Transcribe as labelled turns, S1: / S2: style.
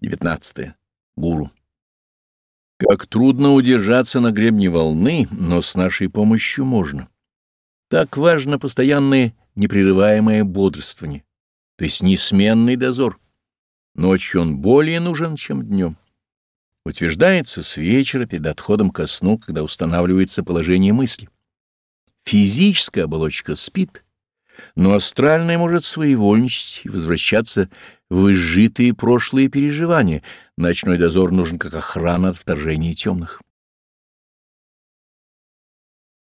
S1: 19. Гуру. Как трудно удержаться на гребне волны, но с нашей помощью можно. Так важно постоянное непрерываемое бодрствование, то есть несменный дозор. Ночью он более нужен, чем днем. Утверждается с вечера перед отходом ко сну, когда устанавливается положение мысли. Физическая оболочка спит, но астральная может своевольничать и возвращаться в изжитые прошлые переживания. Ночной дозор нужен как охрана от вторжения темных.